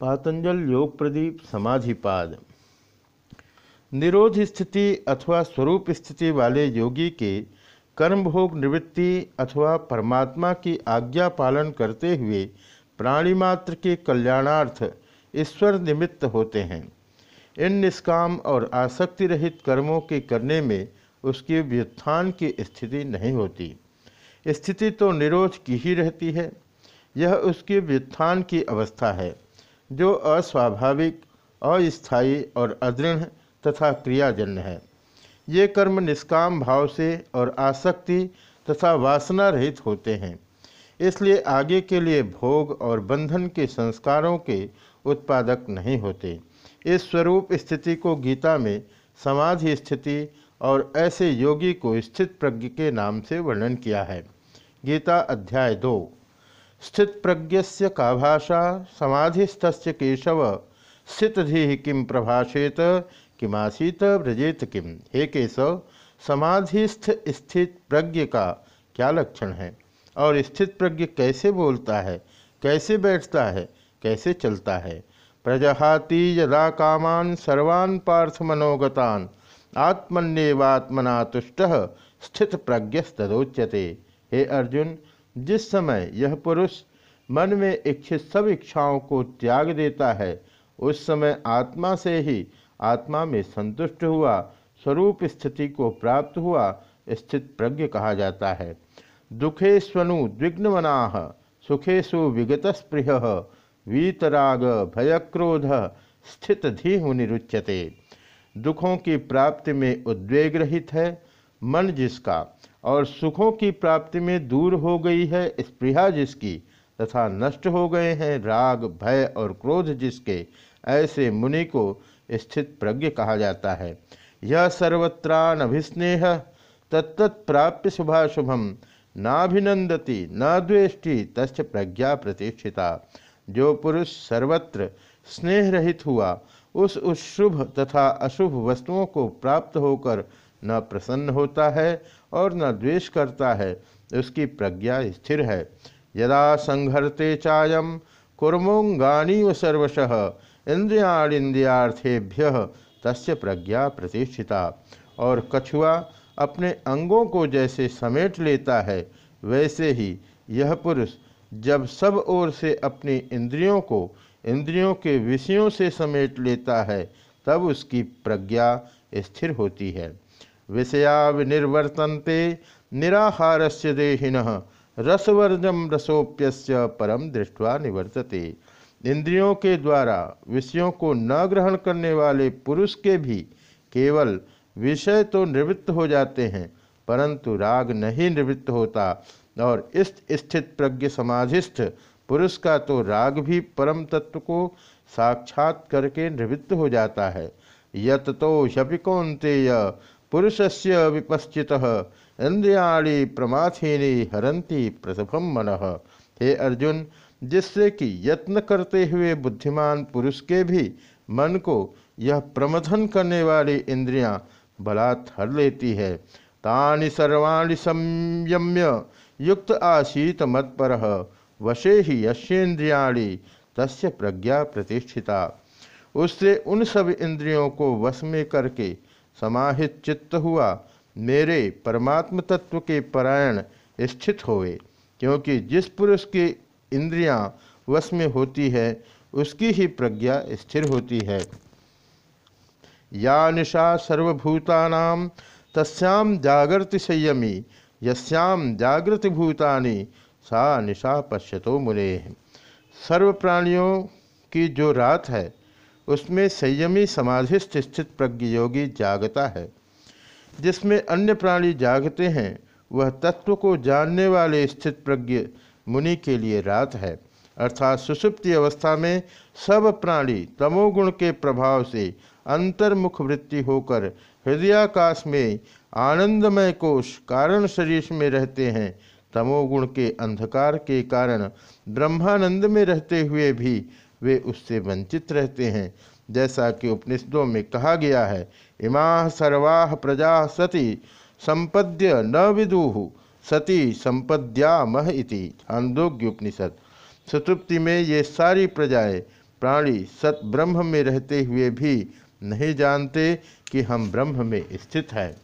पातंजल योग प्रदीप समाधिपाद। निरोध स्थिति अथवा स्वरूप स्थिति वाले योगी के कर्मभोग निवृत्ति अथवा परमात्मा की आज्ञा पालन करते हुए प्राणी मात्र के कल्याणार्थ ईश्वर निमित्त होते हैं। इन निष्काम और आसक्ति रहित कर्मों के करने में उसके व्युत्थान की स्थिति नहीं होती। स्थिति तो निरोध की ही रहती है। यह उसके व्युत्थान की अवस्था है। जो अस्वाभाविक, अस्थायी और अदृढ़ तथा क्रियाजन्य है। ये कर्म निष्काम भाव से और आसक्ति तथा वासना रहित होते हैं। इसलिए आगे के लिए भोग और बंधन के संस्कारों के उत्पादक नहीं होते। इस स्वरूप स्थिति को गीता में समाधि स्थिति और ऐसे योगी को स्थित प्रज्ञ के नाम से वर्णन किया है। गीता अध्याय दो। स्थित प्रज्ञस्य का भाषा समाधिस्थ केशव, स्थितधि किम प्रभाषेत, किमासीत व्रजेत किम हे केशव, समाधिस्थ स्थित प्रज्ञ का क्या लक्षण है? और स्थित प्रज्ञ कैसे बोलता है? कैसे बैठता है? कैसे चलता है? प्रजहाति यदा कामान सर्वान् पार्थ मनोगतान आत्मन्यवात्मना तुष्ट स्थित प्रज्ञस्तोच्यते हे अर्जुन जिस समय यह पुरुष मन में इच्छित सब इच्छाओं को त्याग देता है, उस समय आत्मा से ही आत्मा में संतुष्ट हुआ, स्वरूप स्थिति को प्राप्त हुआ, स्थित प्रज्ञ कहा जाता है। दुखे स्वनु द्विग्नवना सुखेशु विगत स्पृह वीतराग भयक्रोध स्थित धीहु निरुच्यते। दुखों की प्राप्ति में उद्वेग रहित है मन जिसका और सुखों की प्राप्ति में दूर हो गई है, स्पृहा जिसकी तथा नष्ट हो गए हैं, राग, भय और क्रोध जिसके, ऐसे मुनि को स्थित प्रज्ञ कहा जाता है। यह सर्वत्रानभिस्नेह तत्त प्राप्य शुभाशुभम, नाभिनंदती न द्वेष्टि तस् प्रज्ञा प्रतिष्ठिता। जो पुरुष सर्वत्र स्नेह रहित हुआ, उस उस शुभ तथा अशुभ वस्तुओं को प्राप्त होकर न प्रसन्न होता है और न द्वेष करता है, उसकी प्रज्ञा स्थिर है। यदा संघर्ते चायम व सर्वश इंद्रियाणिंद्रियार्थेभ्य तस्य प्रज्ञा प्रतिष्ठिता। और कछुआ अपने अंगों को जैसे समेट लेता है, वैसे ही यह पुरुष जब सब ओर से अपनी इंद्रियों को, इंद्रियों के विषयों से समेट लेता है, तब उसकी प्रज्ञा स्थिर होती है। विषया विनिर्वर्तन्ते निराहार से देहिन रसवर्जम रसोप्य परम दृष्टवा निवर्तते। इंद्रियों के द्वारा विषयों को न ग्रहण करने वाले पुरुष के भी केवल विषय तो निवृत्त हो जाते हैं, परंतु राग नहीं निवृत्त होता और इस स्थित प्रज्ञ समाधिस्थ पुरुष का तो राग भी परम तत्व को साक्षात करके निवृत्त हो जाता है। यत तो शपिकौंतेय पुरुषस्य विपश्चित, इंद्रियाणी प्रमाथीनी हरंती प्रसभम मन। हे अर्जुन, जिससे कि यत्न करते हुए बुद्धिमान पुरुष के भी मन को यह प्रमथन करने वाली इंद्रियाँ बलात् हर लेती है, तानि सर्वाणि संयम्य युक्त आसीत मत्पर, वशे ही यशेन्द्रियाणी तस्य प्रज्ञा प्रतिष्ठिता। उससे उन सब इंद्रियों को वश में करके समाहित चित्त हुआ। मेरे परमात्म तत्व के परायण स्थित होवे, क्योंकि जिस पुरुष की इंद्रियाँ वश में होती है, उसकी ही प्रज्ञा स्थिर होती है। या निशा सर्वभूता तस्याम जागृति संयमी यस्याम जागृति भूतानि, सा निशा पश्यतो मुने। सर्व प्राणियों की जो रात है उसमें संयमी समाधिस्थ स्थित प्रज्ञ योगी जागता है। जिसमें अन्य प्राणी जागते हैं, वह तत्व को जानने वाले स्थित प्रज्ञ मुनि के लिए रात है। अर्थात सुसुप्ति अवस्था में सब प्राणी तमोगुण के प्रभाव से अंतर्मुख वृत्ति होकर हृदयाकाश में आनंदमय कोश कारण शरीर में रहते हैं। तमोगुण के अंधकार के कारण ब्रह्मानंद में रहते हुए भी वे उससे वंचित रहते हैं। जैसा कि उपनिषदों में कहा गया है, इमा सर्वाह प्रजा सती, संपद्य न विदुहु सती संपद्या मह इति। छांदोग्य उपनिषद। सुतुप्ति में ये सारी प्रजाएँ प्राणी सत ब्रह्म में रहते हुए भी नहीं जानते कि हम ब्रह्म में स्थित हैं।